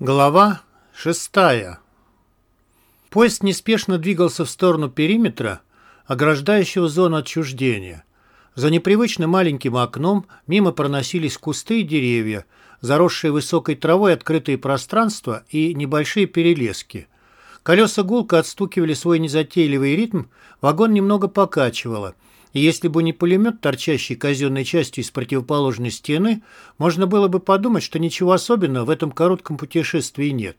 Глава шестая. Поезд неспешно двигался в сторону периметра, ограждающего зону отчуждения. За непривычно маленьким окном мимо проносились кусты и деревья, заросшие высокой травой открытые пространства и небольшие перелески. Колеса гулко отстукивали свой незатейливый ритм, вагон немного покачивало – если бы не пулемет, торчащий казенной частью из противоположной стены, можно было бы подумать, что ничего особенного в этом коротком путешествии нет.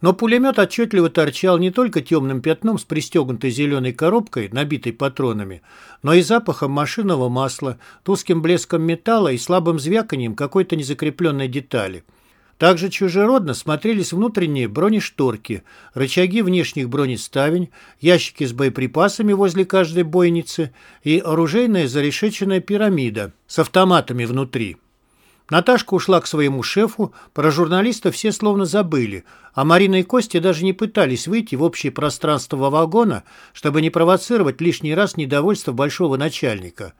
Но пулемет отчетливо торчал не только темным пятном с пристегнутой зеленой коробкой, набитой патронами, но и запахом машинного масла, туским блеском металла и слабым звяканием какой-то незакрепленной детали – также чужеродно смотрелись внутренние бронешторки, рычаги внешних бронеставень, ящики с боеприпасами возле каждой бойницы и оружейная зарешеченная пирамида с автоматами внутри. Наташка ушла к своему шефу, про журналиста все словно забыли, а Марина и Костя даже не пытались выйти в общее пространство вагона, чтобы не провоцировать лишний раз недовольство большого начальника.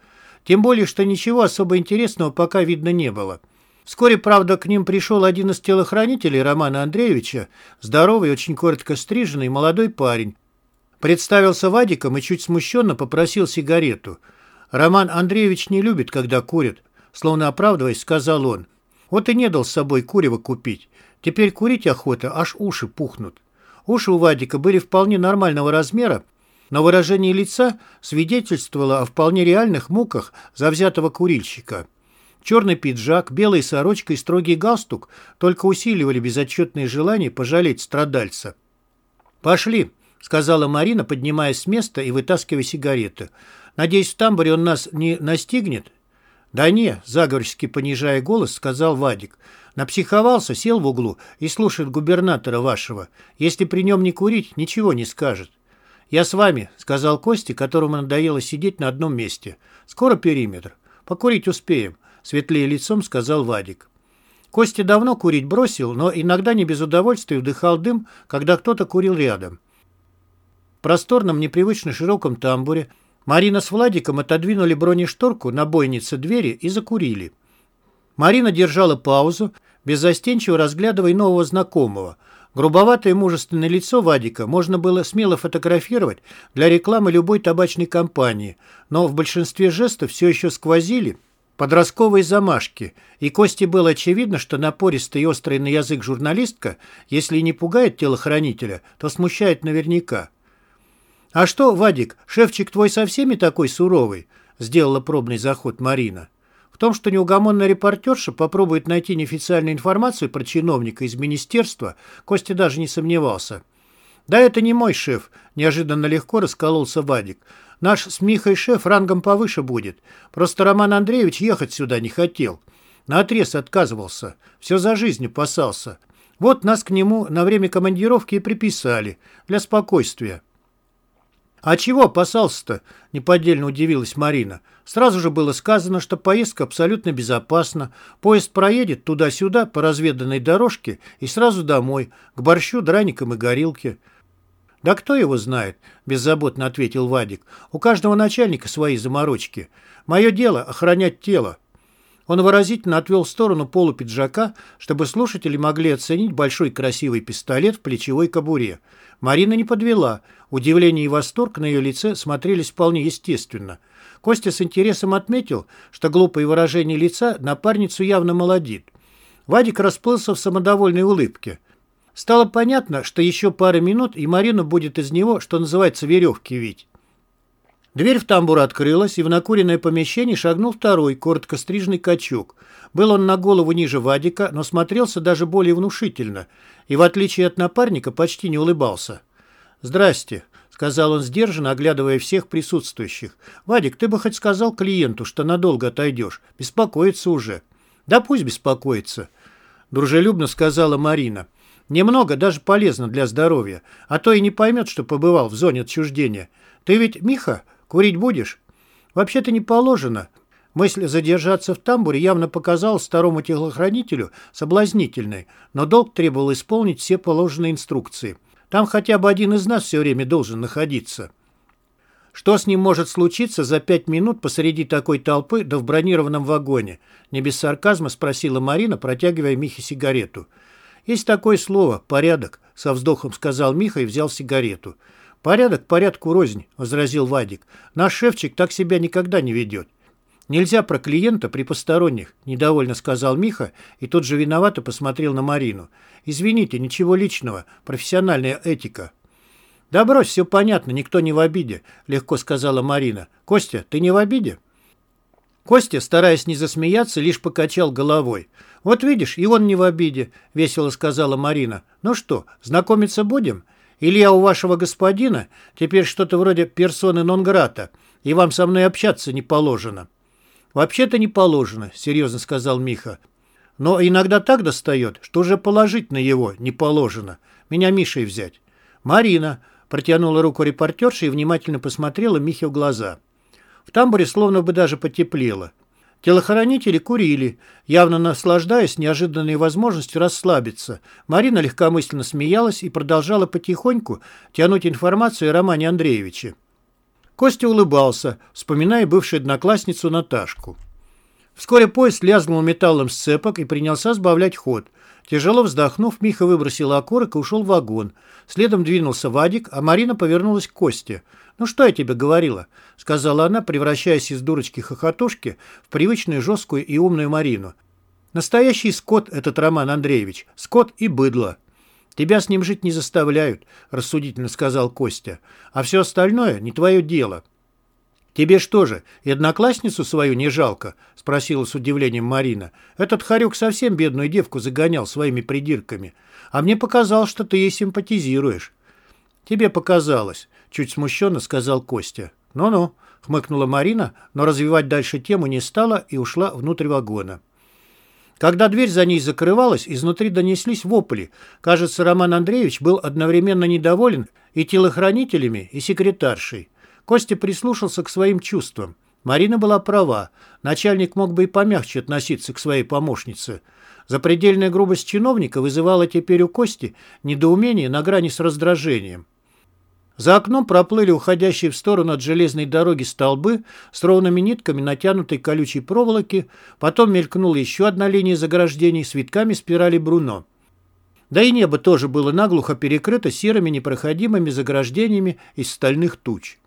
Тем более, что ничего особо интересного пока видно не было – Вскоре, правда, к ним пришел один из телохранителей Романа Андреевича, здоровый, очень коротко стриженный молодой парень. Представился Вадиком и чуть смущенно попросил сигарету. Роман Андреевич не любит, когда курят, словно оправдываясь, сказал он. Вот и не дал с собой курева купить. Теперь курить охота, аж уши пухнут. Уши у Вадика были вполне нормального размера, но выражение лица свидетельствовало о вполне реальных муках завзятого курильщика. Черный пиджак, белая сорочка и строгий галстук только усиливали безотчетное желание пожалеть страдальца. «Пошли», — сказала Марина, поднимаясь с места и вытаскивая сигареты. «Надеюсь, в тамбуре он нас не настигнет?» «Да не», — заговорчески понижая голос, сказал Вадик. «Напсиховался, сел в углу и слушает губернатора вашего. Если при нем не курить, ничего не скажет». «Я с вами», — сказал Костя, которому надоело сидеть на одном месте. «Скоро периметр. Покурить успеем светлее лицом сказал Вадик. Костя давно курить бросил, но иногда не без удовольствия вдыхал дым, когда кто-то курил рядом. В просторном, непривычно широком тамбуре Марина с Владиком отодвинули бронешторку на бойнице двери и закурили. Марина держала паузу, беззастенчиво разглядывая нового знакомого. Грубоватое мужественное лицо Вадика можно было смело фотографировать для рекламы любой табачной компании, но в большинстве жестов все еще сквозили – подростковые замашки, и Косте было очевидно, что напористая и острый на язык журналистка, если не пугает телохранителя, то смущает наверняка. «А что, Вадик, шефчик твой со всеми такой суровый?» — сделала пробный заход Марина. В том, что неугомонная репортерша попробует найти неофициальную информацию про чиновника из министерства, Костя даже не сомневался. «Да это не мой шеф», — неожиданно легко раскололся Вадик. Наш с Михой шеф рангом повыше будет. Просто Роман Андреевич ехать сюда не хотел. Наотрез отказывался. Все за жизнь опасался. Вот нас к нему на время командировки и приписали. Для спокойствия. «А чего опасался-то?» – неподдельно удивилась Марина. «Сразу же было сказано, что поездка абсолютно безопасна. Поезд проедет туда-сюда по разведанной дорожке и сразу домой, к борщу, драникам и горилке. «Да кто его знает?» – беззаботно ответил Вадик. «У каждого начальника свои заморочки. Мое дело – охранять тело». Он выразительно отвел в сторону полу пиджака, чтобы слушатели могли оценить большой красивый пистолет в плечевой кобуре. Марина не подвела. Удивление и восторг на ее лице смотрелись вполне естественно. Костя с интересом отметил, что глупое выражение лица напарницу явно молодит. Вадик расплылся в самодовольной улыбке – Стало понятно, что еще пара минут, и Марина будет из него, что называется, веревки вить. Дверь в тамбур открылась, и в накуренное помещение шагнул второй, коротко стрижный качок. Был он на голову ниже Вадика, но смотрелся даже более внушительно, и, в отличие от напарника, почти не улыбался. «Здрасте», — сказал он сдержанно, оглядывая всех присутствующих. «Вадик, ты бы хоть сказал клиенту, что надолго отойдешь. Беспокоится уже». «Да пусть беспокоится», — дружелюбно сказала Марина. Немного даже полезно для здоровья, а то и не поймет, что побывал в зоне отчуждения. Ты ведь, Миха, курить будешь? Вообще-то не положено. Мысль задержаться в тамбуре явно показалась старому телохранителю соблазнительной, но долг требовал исполнить все положенные инструкции. Там хотя бы один из нас все время должен находиться. Что с ним может случиться за пять минут посреди такой толпы да в бронированном вагоне? Не без сарказма спросила Марина, протягивая Михе сигарету. Есть такое слово «порядок», — со вздохом сказал Миха и взял сигарету. «Порядок порядку рознь», — возразил Вадик. «Наш шефчик так себя никогда не ведет». «Нельзя про клиента при посторонних», — недовольно сказал Миха и тут же виновато посмотрел на Марину. «Извините, ничего личного, профессиональная этика». «Да брось, все понятно, никто не в обиде», — легко сказала Марина. «Костя, ты не в обиде?» Костя, стараясь не засмеяться, лишь покачал головой. «Вот видишь, и он не в обиде», — весело сказала Марина. «Ну что, знакомиться будем? Или я у вашего господина теперь что-то вроде персоны нон-грата, и вам со мной общаться не положено?» «Вообще-то не положено», — серьезно сказал Миха. «Но иногда так достает, что уже положить на его не положено. Меня Мишей взять». «Марина», — протянула руку репортерша и внимательно посмотрела Михе в глаза. В тамбуре словно бы даже потеплело. Телохранители курили, явно наслаждаясь неожиданной возможностью расслабиться. Марина легкомысленно смеялась и продолжала потихоньку тянуть информацию о Романе Андреевиче. Костя улыбался, вспоминая бывшую одноклассницу Наташку. Вскоре поезд лязгнул металлом сцепок и принялся сбавлять ход. Тяжело вздохнув, Миха выбросил окурок и ушел в вагон. Следом двинулся Вадик, а Марина повернулась к Косте. «Ну что я тебе говорила?» — сказала она, превращаясь из дурочки-хохотушки в привычную жесткую и умную Марину. «Настоящий скот этот Роман Андреевич. Скот и быдло». «Тебя с ним жить не заставляют», — рассудительно сказал Костя. «А все остальное не твое дело». «Тебе что же, и одноклассницу свою не жалко?» — спросила с удивлением Марина. «Этот хорек совсем бедную девку загонял своими придирками. А мне показалось, что ты ей симпатизируешь». «Тебе показалось», — чуть смущенно сказал Костя. «Ну-ну», — хмыкнула Марина, но развивать дальше тему не стала и ушла внутрь вагона. Когда дверь за ней закрывалась, изнутри донеслись вопли. Кажется, Роман Андреевич был одновременно недоволен и телохранителями, и секретаршей. Костя прислушался к своим чувствам. Марина была права. Начальник мог бы и помягче относиться к своей помощнице. Запредельная грубость чиновника вызывала теперь у Кости недоумение на грани с раздражением. За окном проплыли уходящие в сторону от железной дороги столбы с ровными нитками натянутой колючей проволоки, потом мелькнула еще одна линия заграждений с витками спирали Бруно. Да и небо тоже было наглухо перекрыто серыми непроходимыми заграждениями из стальных туч.